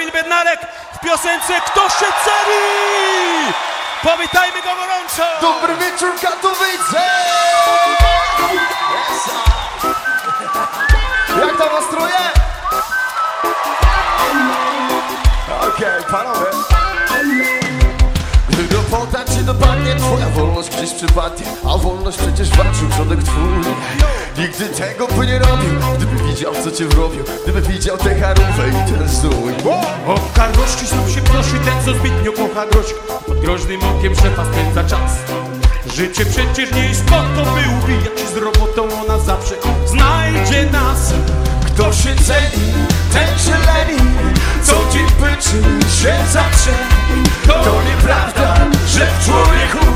Kamil Bednarek w piosence Kto się celi? Powitajmy go gorąco! Dobry wieczór Katowice! Jak tam nastroje? Okej, panowie. Dopadnie, twoja wolność gdzieś przypadnie A wolność przecież walczył przodek twój. Nigdy tego by nie robił Gdyby widział co cię wrobił Gdyby widział tę charówę i ten zdrój O kargości znów się prosi ten, co zbytnio kocha groź. Pod groźnym okiem szefa spędza czas. Życie przecież nie jest po to, by ubijać Z robotą. Ona zawsze znajdzie nas. Kto się ceni, ten się leni pyczy się zatrze To nieprawda, że w człowieku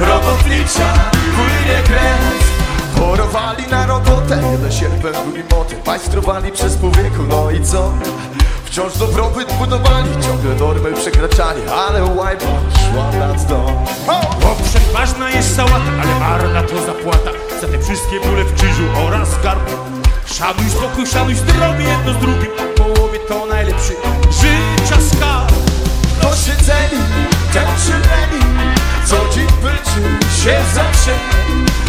Robotnicza płynie krew? Porowali na robotę, jeden sierpem, drugi motyw Majstrowali przez pół wieku, no i co? Wciąż dobrobyt budowali, ciągle normy przekraczali Ale łajba szła nad dom Owszem, ważna jest sałata, ale marna to zapłata. Za te wszystkie bóle w krzyżu oraz garbu Szanuj spokój, szanuj zdrowie jedno z drugim Po połowie to najlepszy. Życia skarb Kto się ceni, ten się leni Co dzień pyczy się zawsze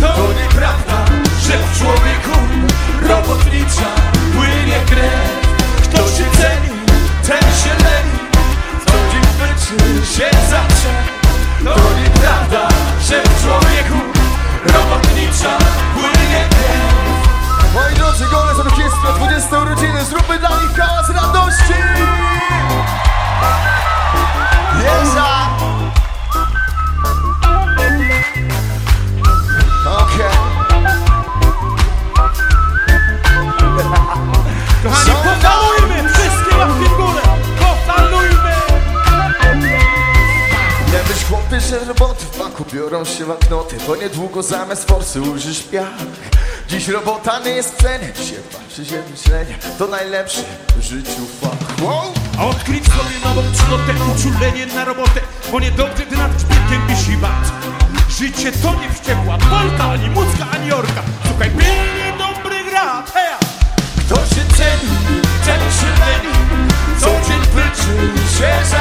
To nieprawda, Z 120 urodziny, zróbmy dla nich hałas radości! Jeża! Okej. Okay. Kochani, powalujmy! Wszystkie łapki w górę! Powalujmy! Nie myśl chłopie, że roboty w baku biorą się magnoty Bo niedługo zamiast forsy użysz piach Dziś robota nie jest w Się patrzy się myślenie To najlepszy w życiu fakt wow. Odkryć sobie nową cnotę Uczulenie na robotę Bo niedobrze gdy nad szpilkiem wisi bat Życie to nie wściekła Polka, ani mucka, ani orka Szukaj pilnie dobrych gra. Heja! Kto się ceni, ten się leni Co dzień pryczy się za